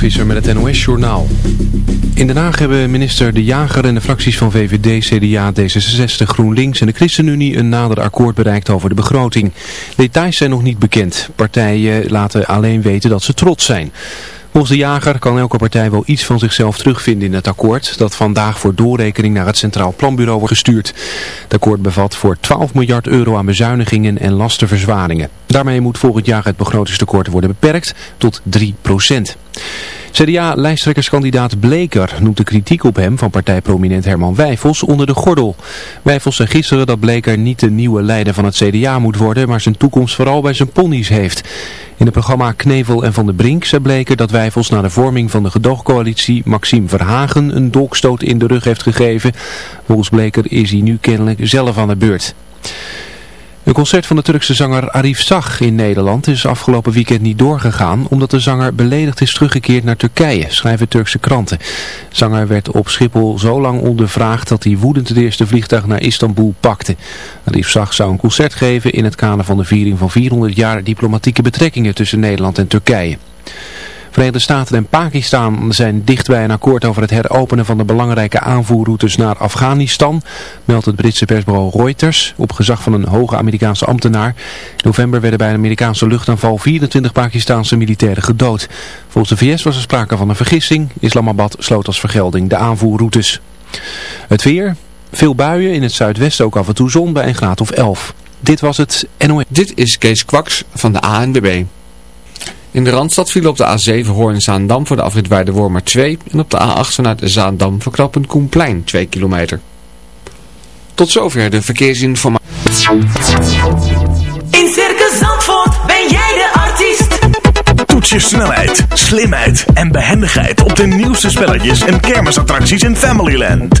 Mark met het NOS Journaal. In Den Haag hebben minister De Jager en de fracties van VVD, CDA, D66, GroenLinks en de ChristenUnie een nader akkoord bereikt over de begroting. Details zijn nog niet bekend. Partijen laten alleen weten dat ze trots zijn. Volgens de jager kan elke partij wel iets van zichzelf terugvinden in het akkoord dat vandaag voor doorrekening naar het Centraal Planbureau wordt gestuurd. Het akkoord bevat voor 12 miljard euro aan bezuinigingen en lastenverzwaringen. Daarmee moet volgend jaar het begrotingstekort worden beperkt tot 3 procent. CDA-lijsttrekkerskandidaat Bleker noemt de kritiek op hem van partijprominent Herman Wijfels onder de gordel. Wijfels zei gisteren dat Bleker niet de nieuwe leider van het CDA moet worden, maar zijn toekomst vooral bij zijn ponies heeft. In het programma Knevel en Van de Brink zei Bleker dat Wijfels na de vorming van de gedoogcoalitie Maxime Verhagen een dolkstoot in de rug heeft gegeven. Volgens Bleker is hij nu kennelijk zelf aan de beurt. Een concert van de Turkse zanger Arif Sag in Nederland is afgelopen weekend niet doorgegaan omdat de zanger beledigd is teruggekeerd naar Turkije, schrijven Turkse kranten. Zanger werd op Schiphol zo lang ondervraagd dat hij woedend het eerste vliegtuig naar Istanbul pakte. Arif Sag zou een concert geven in het kader van de viering van 400 jaar diplomatieke betrekkingen tussen Nederland en Turkije. Verenigde Staten en Pakistan zijn dicht bij een akkoord over het heropenen van de belangrijke aanvoerroutes naar Afghanistan, meldt het Britse persbureau Reuters op gezag van een hoge Amerikaanse ambtenaar. In november werden bij een Amerikaanse luchtaanval 24 Pakistanse militairen gedood. Volgens de VS was er sprake van een vergissing. Islamabad sloot als vergelding de aanvoerroutes. Het weer, veel buien, in het zuidwesten ook af en toe zon bij een graad of 11. Dit was het NOS. Dit is Kees Kwaks van de ANWB. In de Randstad viel op de A7 Hoorn-Zaandam voor de afrit Wormer 2 en op de A8 vanuit Zaandam voor knooppunt Koenplein 2 kilometer. Tot zover de verkeersinformatie. In Circus Zandvoort ben jij de artiest. Toets je snelheid, slimheid en behendigheid op de nieuwste spelletjes en kermisattracties in Familyland.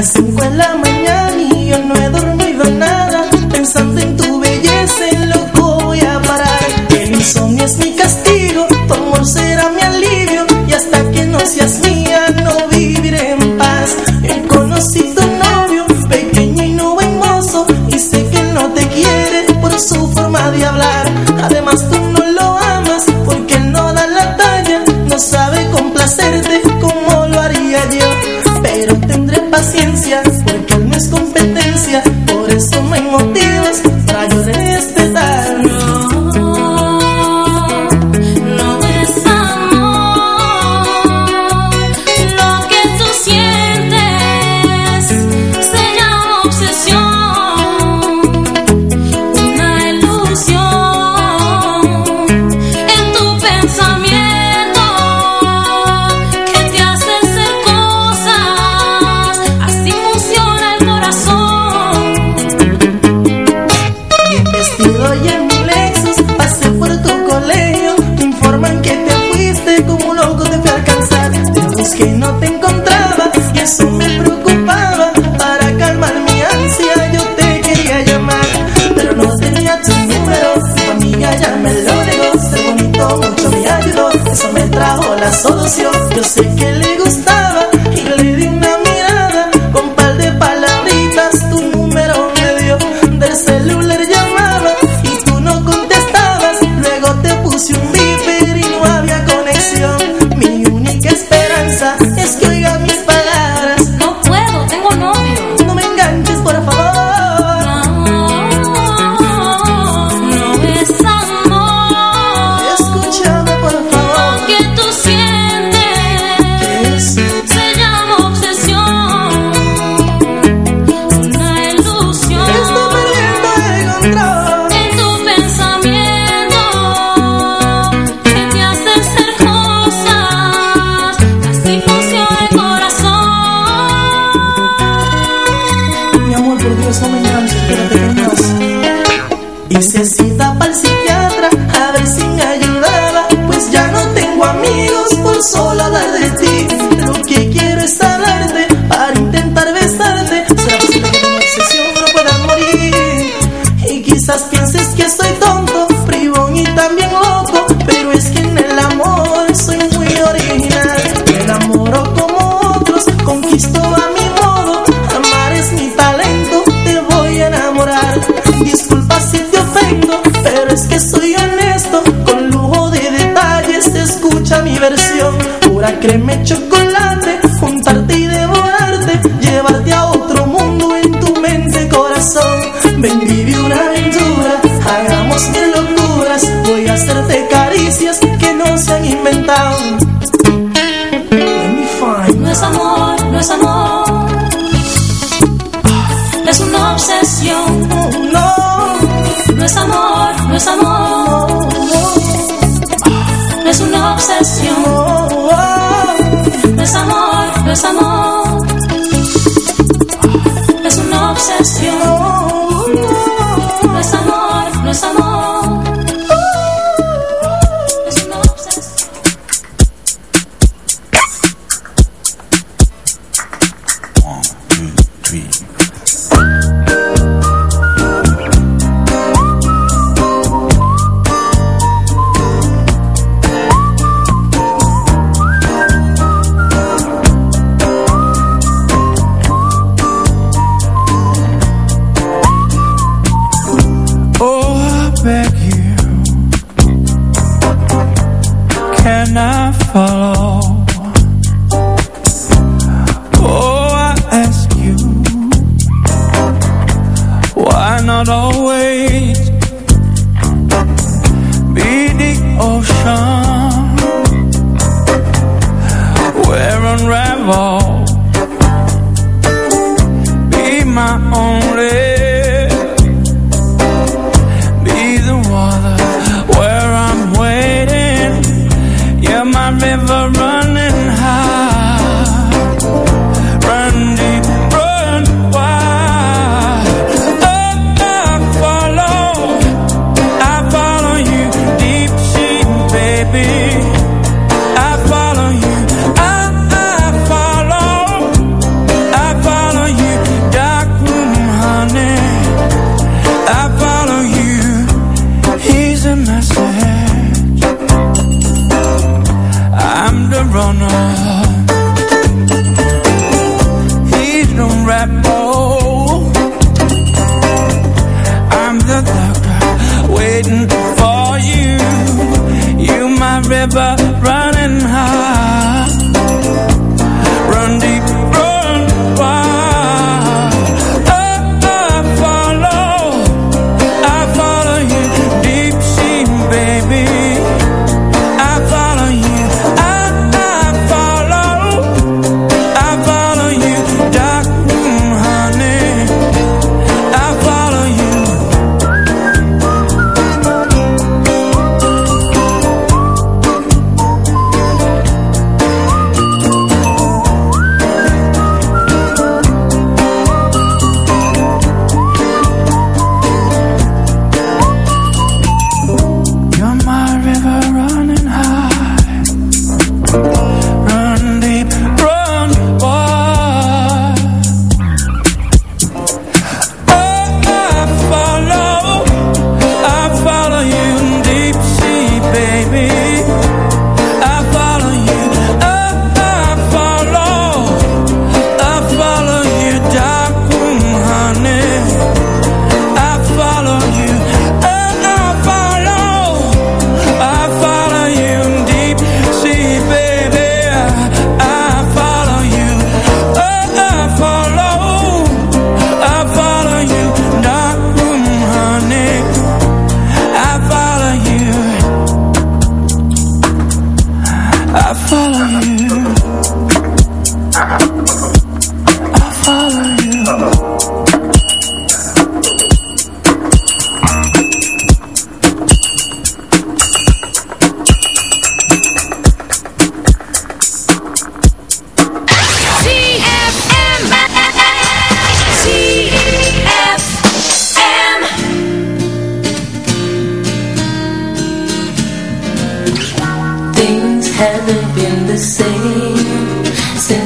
corazón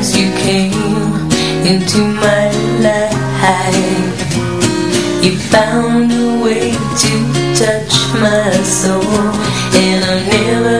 as you came into my life You found a way to touch my soul And I'm never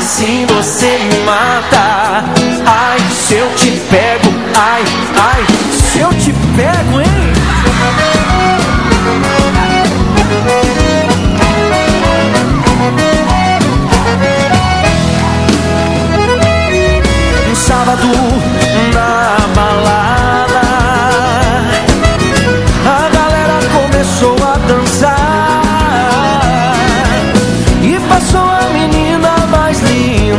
assim você me mata.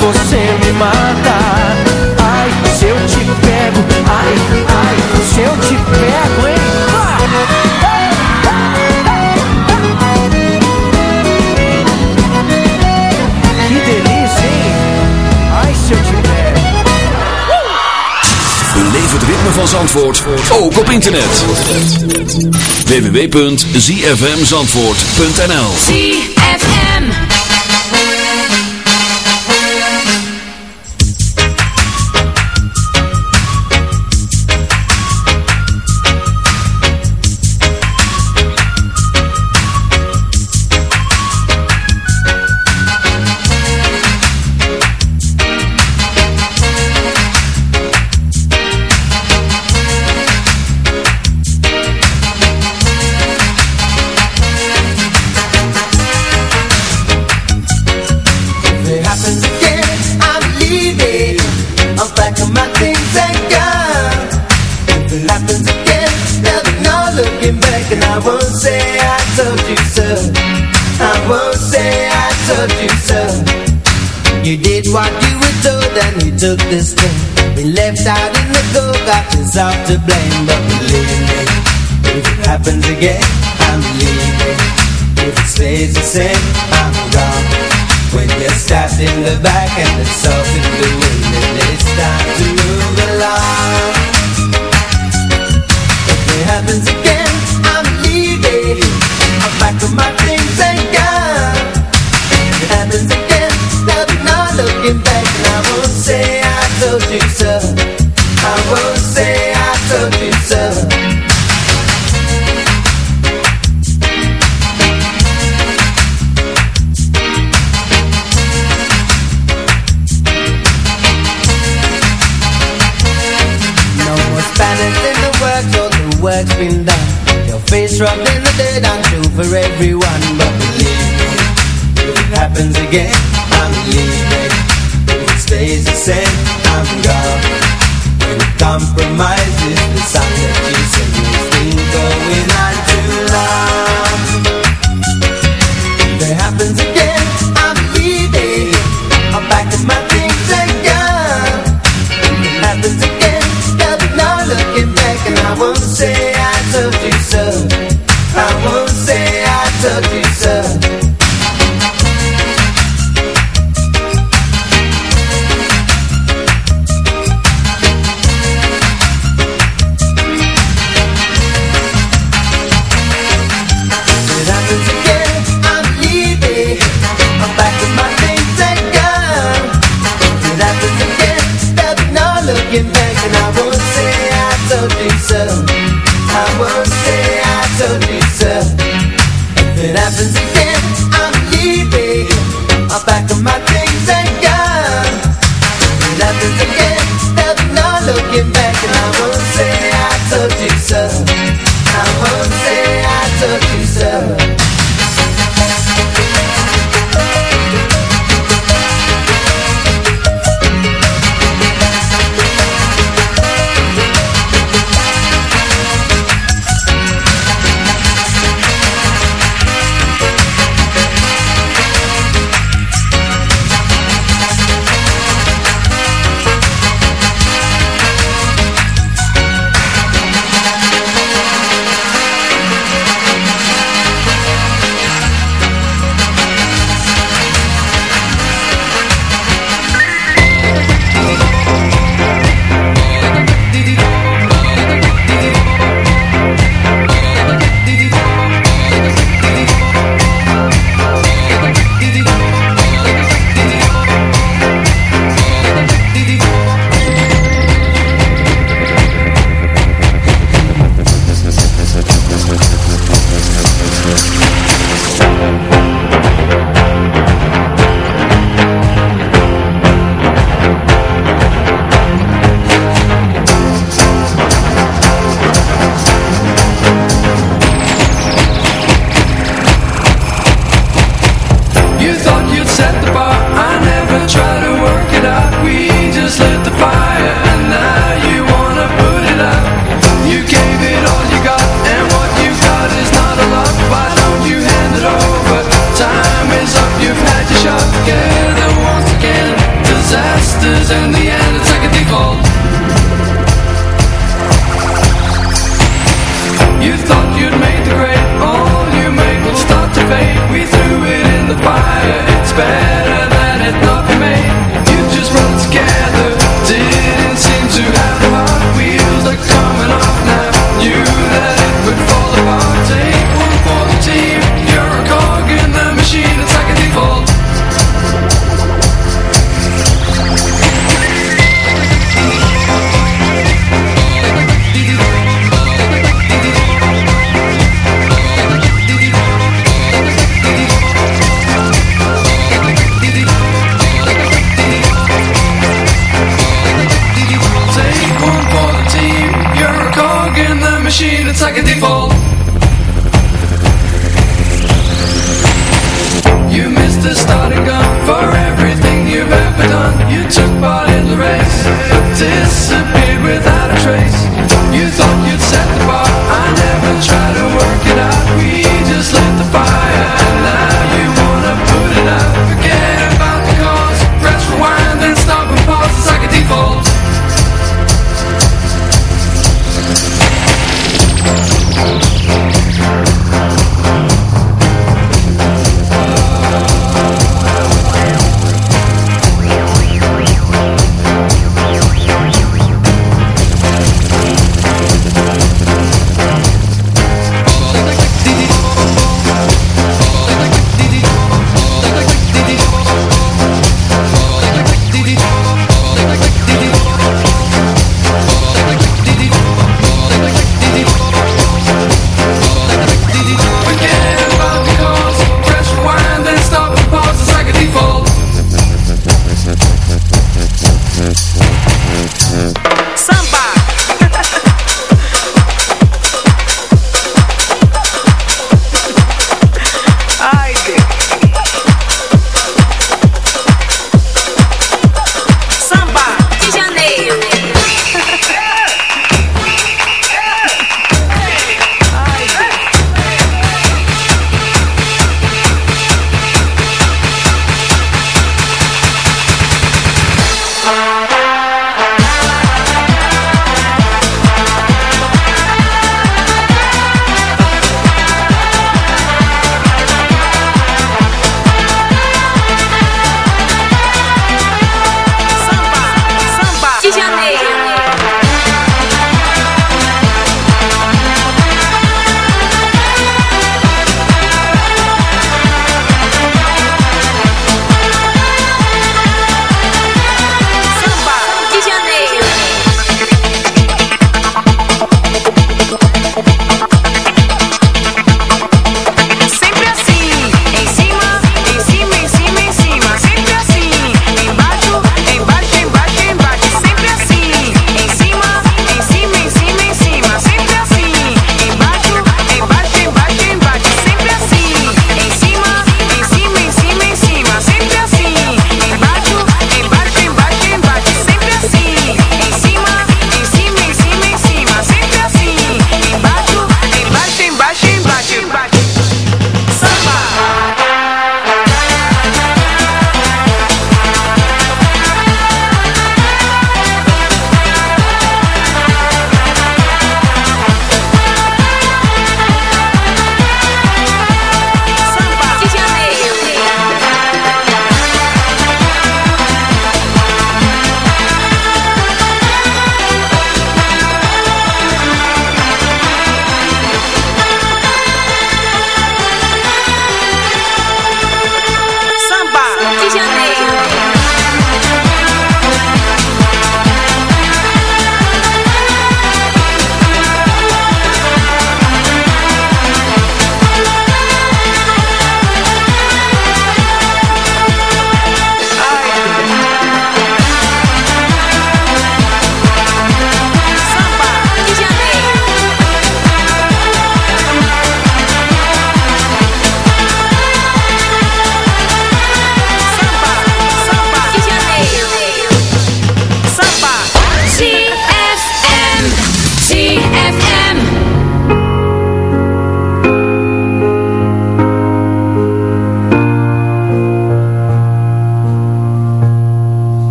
você me mata. Ai, se eu te pego, ai, ai, se eu te pego, hein? Que delícia, hein? Ai, se eu te pego. Beleef het ritme van Zandvoort, ook op internet. www.zfmzandvoort.nl ZFM. Took the step. Been left out in the cold, got yourself to blame, but believe me, if it happens again, I'm leaving. If it stays the same, I'm gone. When you're stabbed in the back and the salt in the wind And it's time to move along If it happens again, I'm leaving I'm back on my things and gone If it happens again, there'll be no looking back told you so I won't say I told you so No more in the works, been done. Your face rubbed in the dirt, I'm true for everyone. But believe if it happens again, I'm leaving. Stays the same, I'm gone. When compromises the song that you sing, it's been going on too long. Machine It's like a default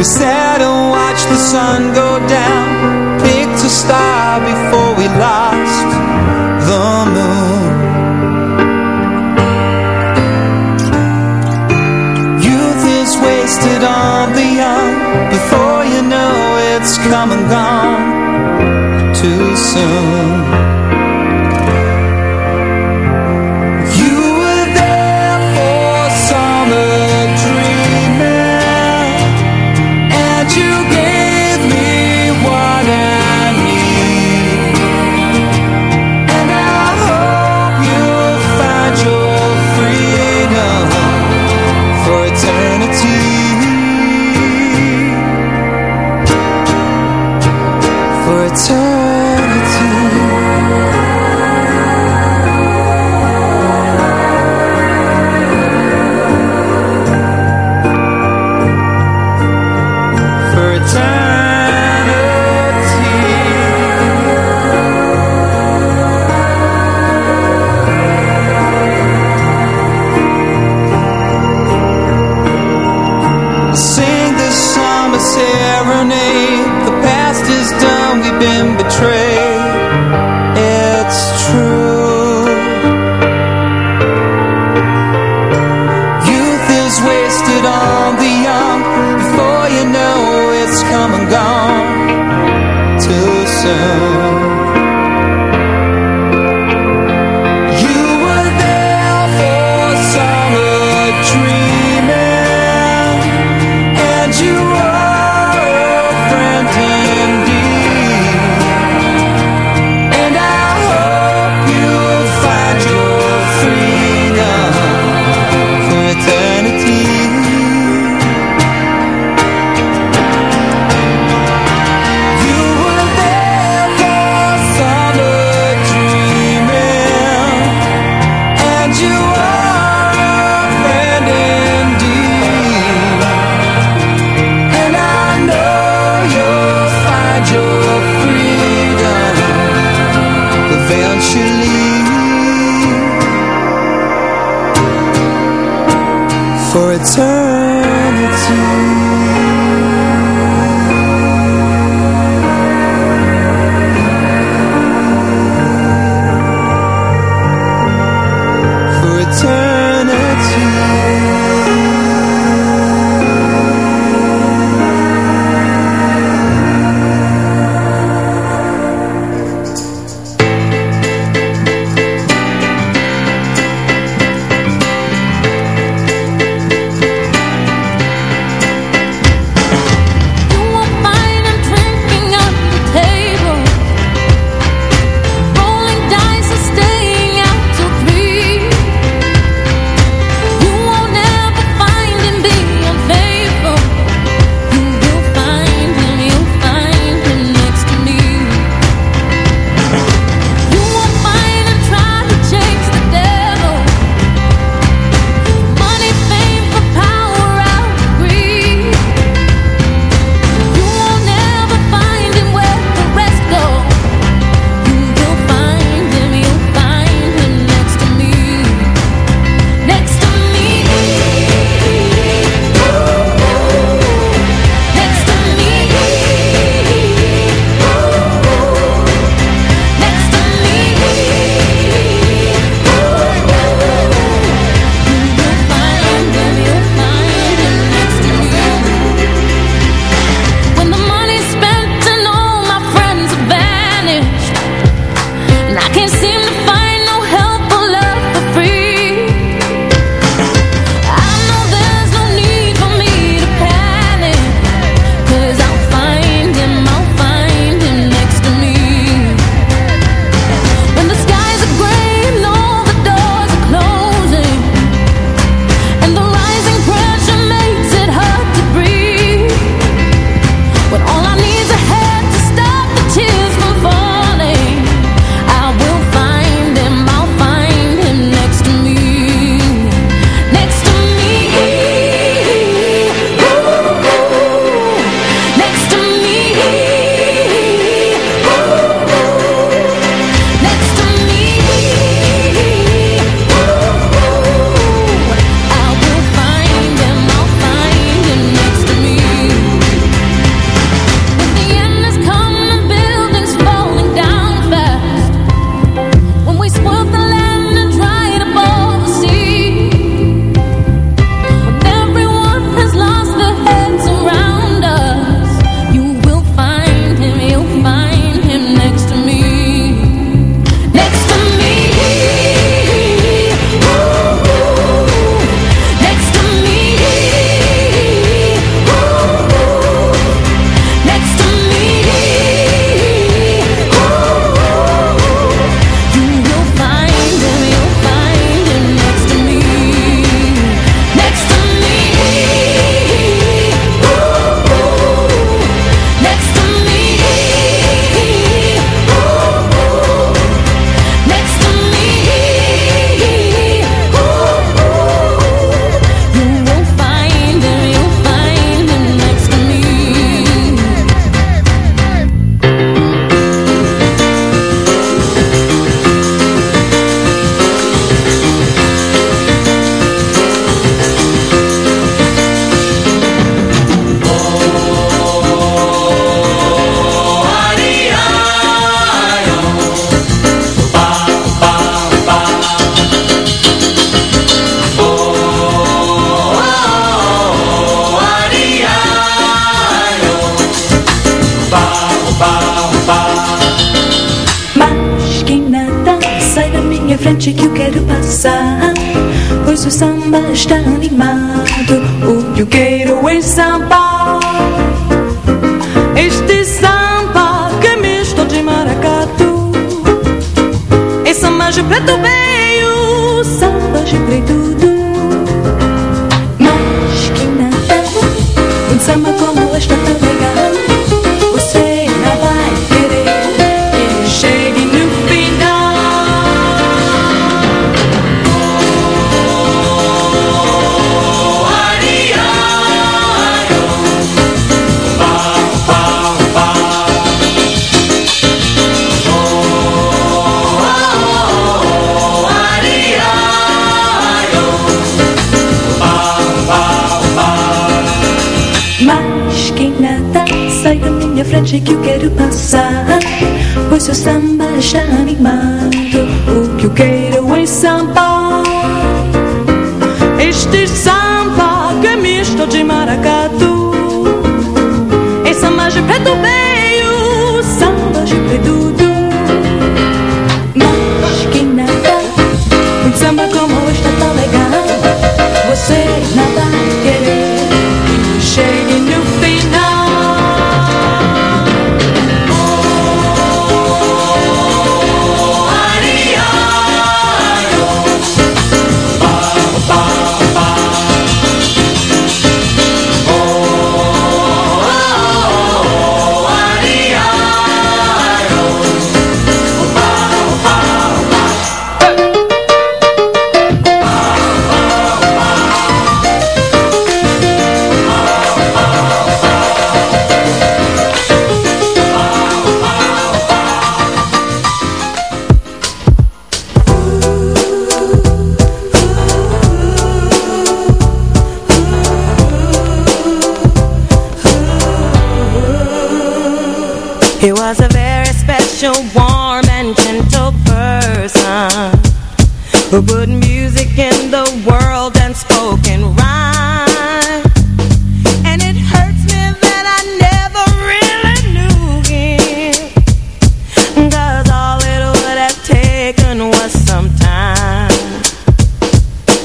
We said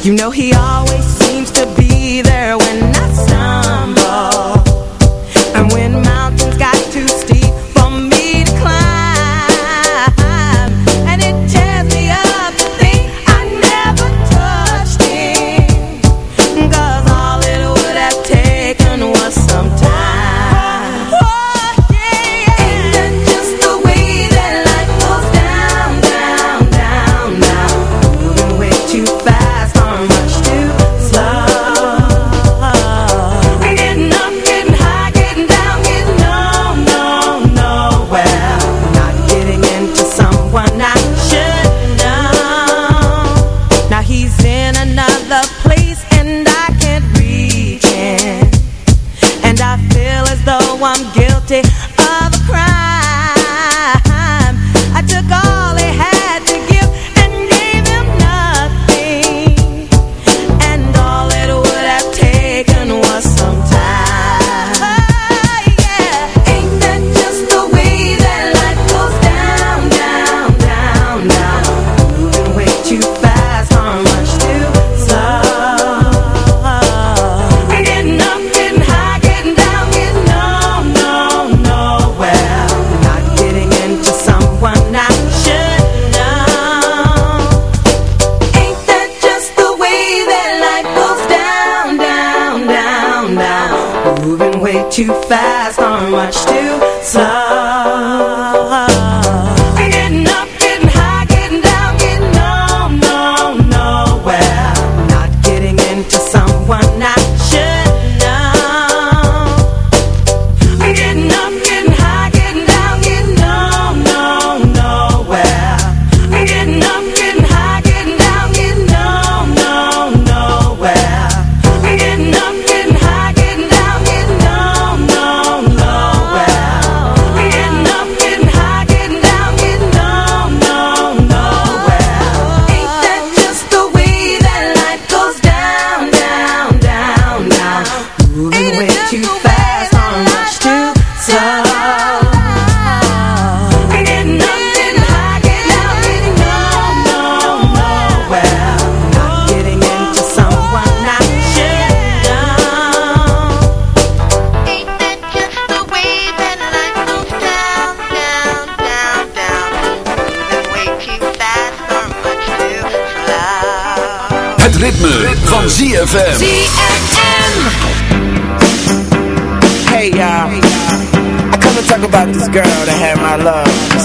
You know he always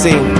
scene.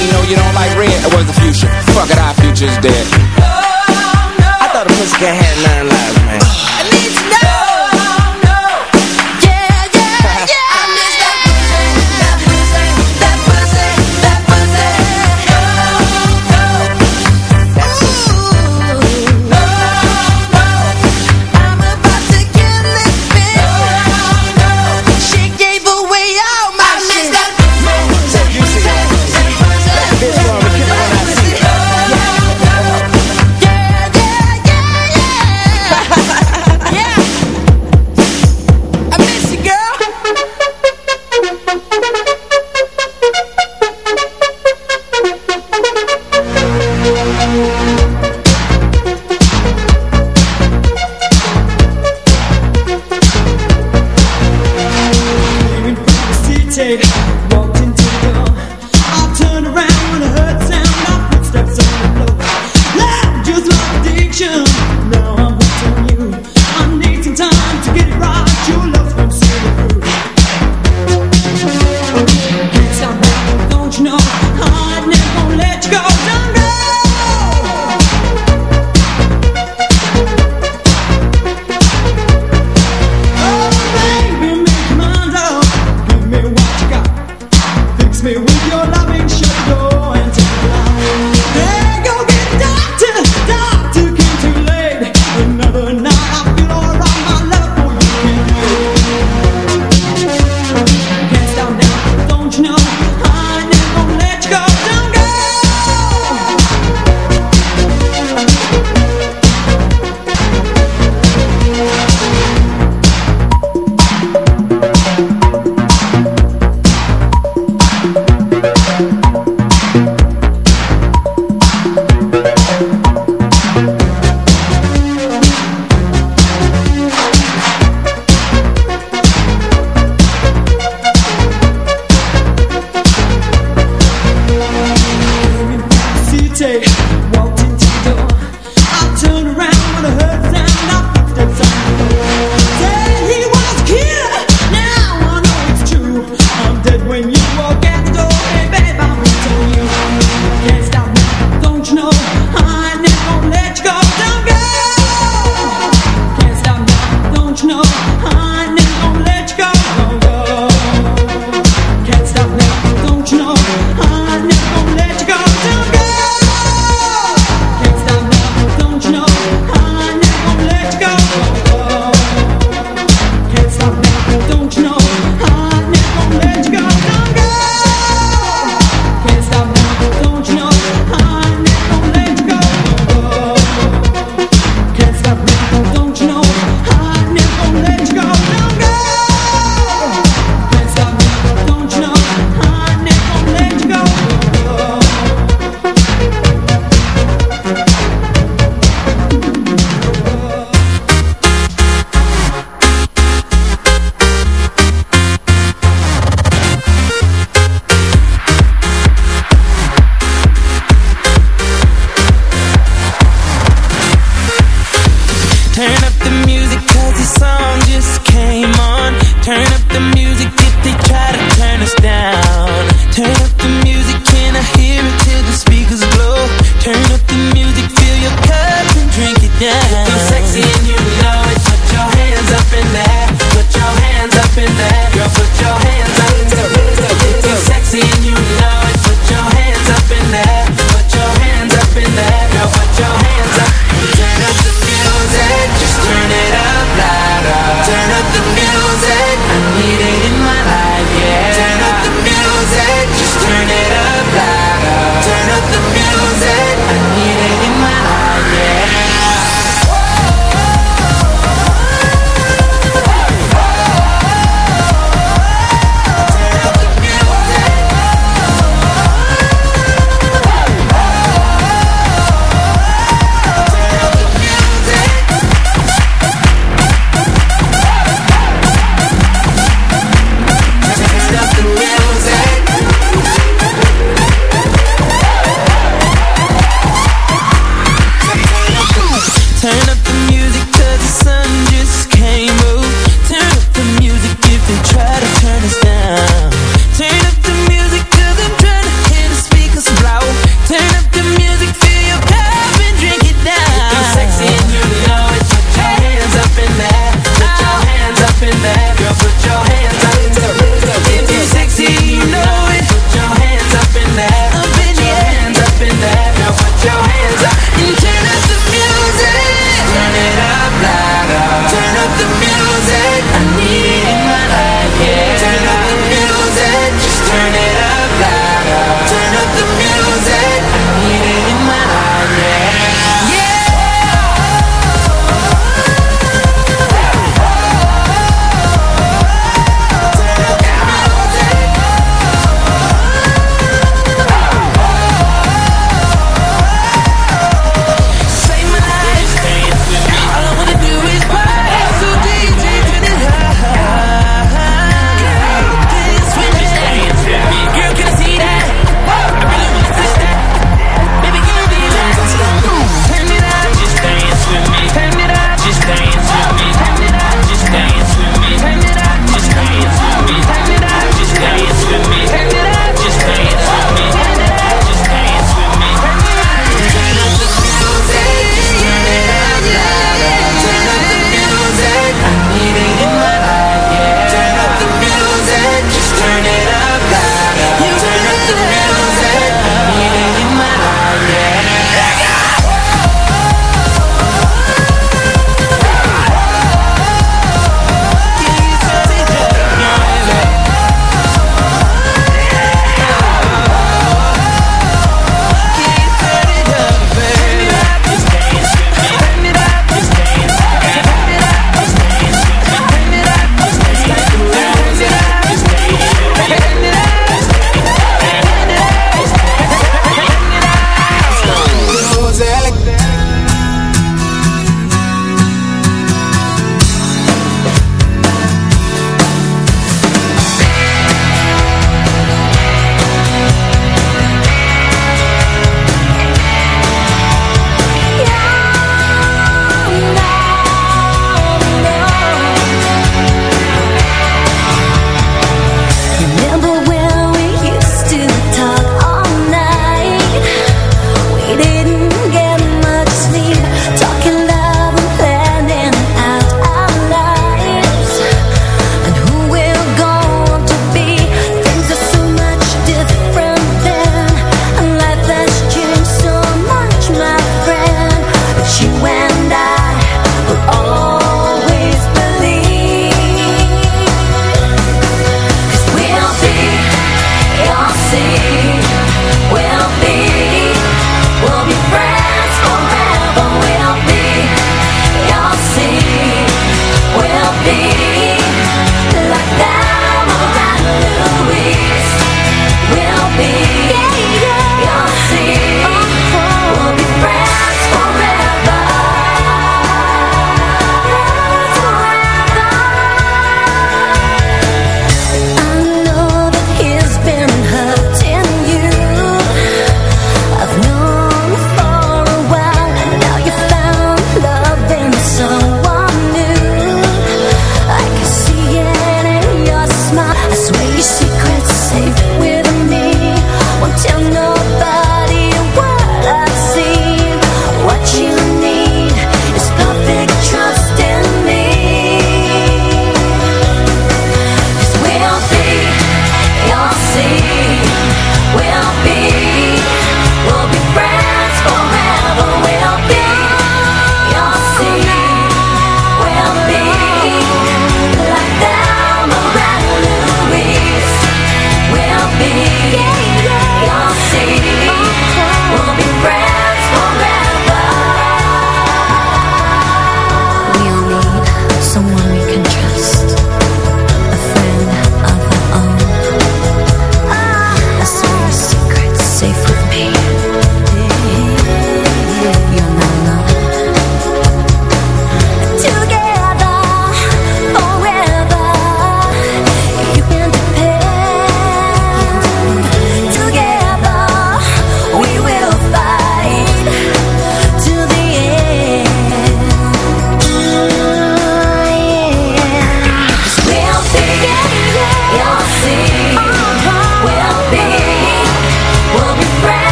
you know you don't like red. It was the future. Fuck it, our future's dead. Oh, no. I thought a pussycat had nine lives, man. Uh,